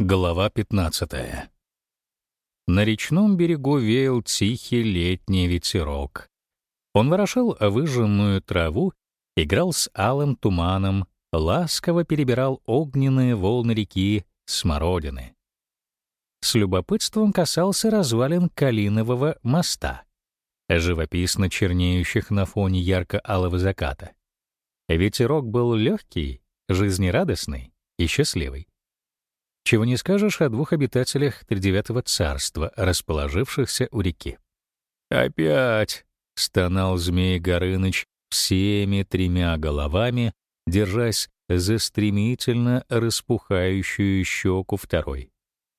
Глава 15. На речном берегу веял тихий летний ветерок. Он ворошил выжженную траву, играл с алым туманом, ласково перебирал огненные волны реки Смородины. С любопытством касался развалин Калинового моста, живописно чернеющих на фоне ярко-алого заката. Ветерок был легкий, жизнерадостный и счастливый. Чего не скажешь о двух обитателях тридевятого царства, расположившихся у реки. «Опять!» — стонал змей Горыныч всеми тремя головами, держась за стремительно распухающую щеку второй.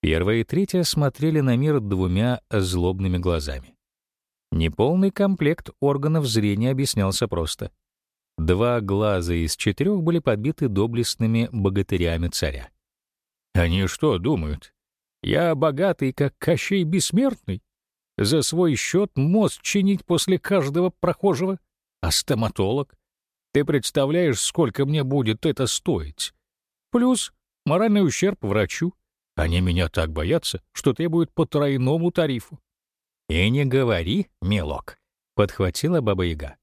Первая и третья смотрели на мир двумя злобными глазами. Неполный комплект органов зрения объяснялся просто. Два глаза из четырех были подбиты доблестными богатырями царя. Они что думают? Я богатый, как Кощей Бессмертный? За свой счет мост чинить после каждого прохожего? А стоматолог? Ты представляешь, сколько мне будет это стоить? Плюс моральный ущерб врачу. Они меня так боятся, что требуют по тройному тарифу. «И не говори, милок», — подхватила Баба-Яга.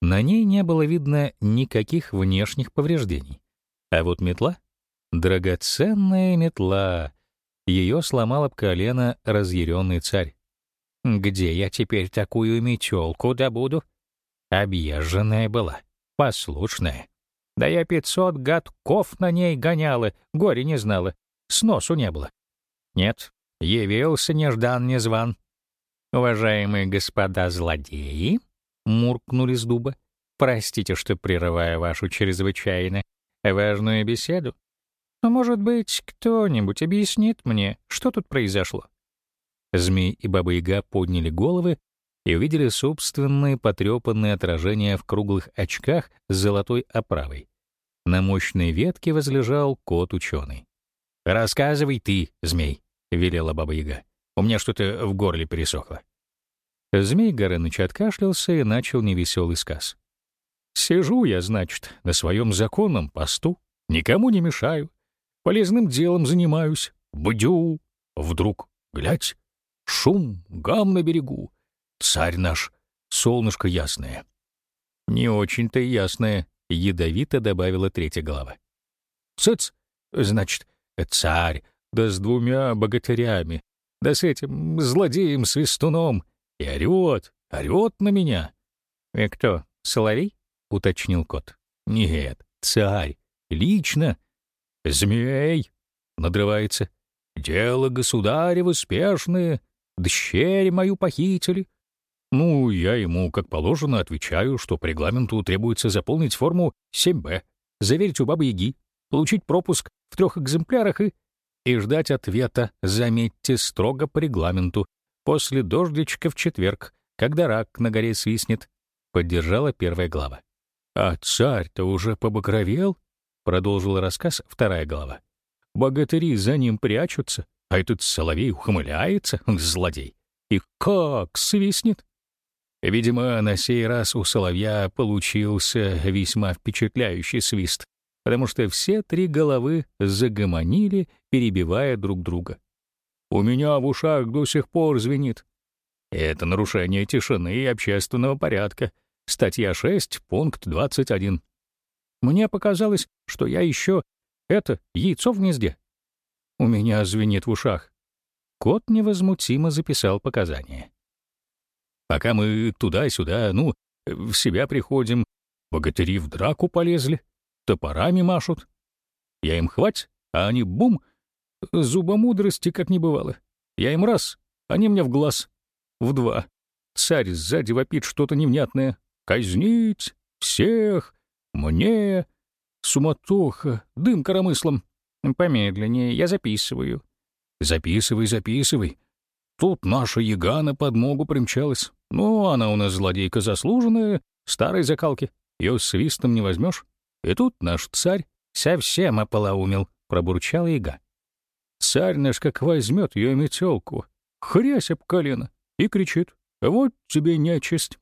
На ней не было видно никаких внешних повреждений. А вот метла Драгоценная метла. Ее сломал об колено разъяренный царь. Где я теперь такую метелку добуду? Объезженная была, послушная. Да я пятьсот годков на ней гоняла, горе не знала, сносу не было. Нет, явился неждан-незван. Уважаемые господа злодеи, муркнули с дуба, простите, что прерываю вашу чрезвычайно важную беседу. Но, может быть, кто-нибудь объяснит мне, что тут произошло? Змей и Баба-Яга подняли головы и увидели собственные потрепанные отражения в круглых очках с золотой оправой. На мощной ветке возлежал кот-ученый. «Рассказывай ты, змей», — велела Баба-Яга. «У меня что-то в горле пересохло». Змей Горыныч откашлялся и начал невеселый сказ. «Сижу я, значит, на своем законном посту, никому не мешаю, полезным делом занимаюсь. Бдю. Вдруг, глядь, шум, гам на берегу. Царь наш, солнышко ясное. Не очень-то ясное, ядовито добавила третья глава. Цыц, значит, царь, да с двумя богатырями, да с этим злодеем-свистуном, и орёт, орёт на меня. — И кто, Соловей? — уточнил кот. — Нет, царь, лично, «Змей!» — надрывается. «Дело государева спешное, дщерь мою похитили». Ну, я ему, как положено, отвечаю, что по регламенту требуется заполнить форму 7Б, заверить у Бабы-Яги, получить пропуск в трех экземплярах и... и ждать ответа, заметьте, строго по регламенту, после дождичка в четверг, когда рак на горе свистнет, — поддержала первая глава. А царь-то уже побагровел, — продолжила рассказ вторая глава. «Богатыри за ним прячутся, а этот соловей ухмыляется, злодей. И как свистнет!» Видимо, на сей раз у соловья получился весьма впечатляющий свист, потому что все три головы загомонили, перебивая друг друга. «У меня в ушах до сих пор звенит. Это нарушение тишины и общественного порядка. Статья 6, пункт 21. Мне показалось, что я еще это яйцо в гнезде. У меня звенит в ушах. Кот невозмутимо записал показания. Пока мы туда-сюда, ну, в себя приходим, богатыри в драку полезли, топорами машут. Я им хвать, а они бум, зубомудрости как не бывало. Я им раз, они мне в глаз. В два. Царь сзади вопит что-то невнятное. Казнить всех, мне... Суматоха, дым коромыслом. Помедленнее, я записываю. Записывай, записывай. Тут наша яга на подмогу примчалась. Ну, она у нас злодейка заслуженная, старой закалки. Ее свистом не возьмешь. И тут наш царь совсем ополоумел, пробурчала яга. Царь наш как возьмет ее метелку, хрясь об колено, и кричит. «Вот тебе нечисть!»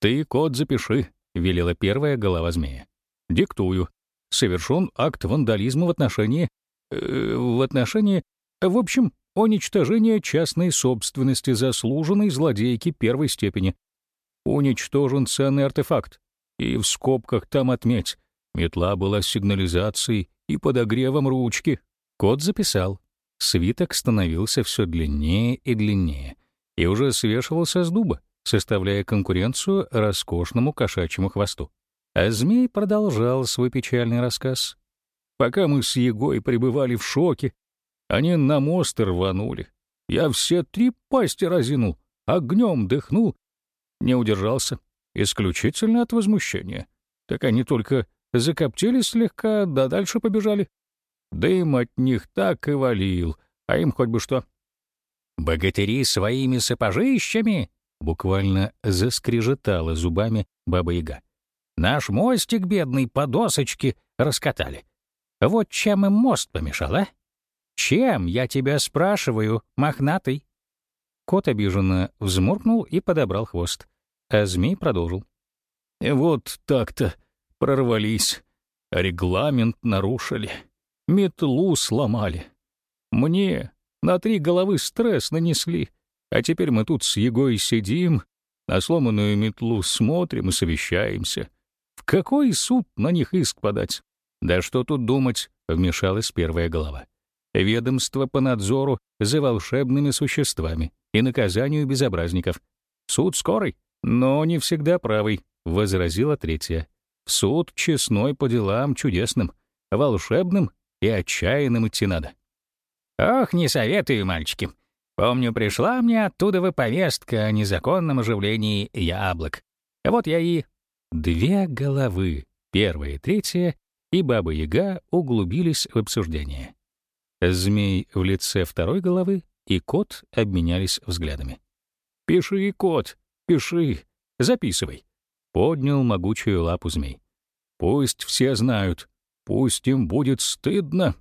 «Ты, кот, запиши», — велела первая голова змея. Диктую. Совершен акт вандализма в отношении э, в отношении... В общем, уничтожение частной собственности заслуженной злодейки первой степени. Уничтожен ценный артефакт. И в скобках там отметь. Метла была сигнализацией и подогревом ручки. Кот записал. Свиток становился все длиннее и длиннее и уже свешивался с дуба, составляя конкуренцию роскошному кошачьему хвосту. А змей продолжал свой печальный рассказ. Пока мы с Егой пребывали в шоке, они на мост рванули. Я все три пасти разинул, огнем дыхнул, не удержался, исключительно от возмущения. Так они только закоптились слегка, да дальше побежали. Дым от них так и валил, а им хоть бы что. «Богатыри своими сапожищами!» — буквально заскрежетала зубами Баба-Яга. «Наш мостик бедный по досочке раскатали. Вот чем им мост помешал, а? Чем, я тебя спрашиваю, мохнатый?» Кот обиженно взмуркнул и подобрал хвост, а змей продолжил. «Вот так-то прорвались, регламент нарушили, метлу сломали. Мне на три головы стресс нанесли, а теперь мы тут с Егой сидим, на сломанную метлу смотрим и совещаемся. В какой суд на них иск подать? Да что тут думать, вмешалась первая голова. Ведомство по надзору за волшебными существами и наказанию безобразников. Суд скорый, но не всегда правый, возразила третья. суд честной по делам чудесным, волшебным и отчаянным идти надо. Ох, не советую, мальчики. Помню, пришла мне оттуда вы повестка о незаконном оживлении яблок. Вот я и... Две головы, первая и третья, и Баба-Яга углубились в обсуждение. Змей в лице второй головы и кот обменялись взглядами. «Пиши, кот, пиши, записывай», — поднял могучую лапу змей. «Пусть все знают, пусть им будет стыдно».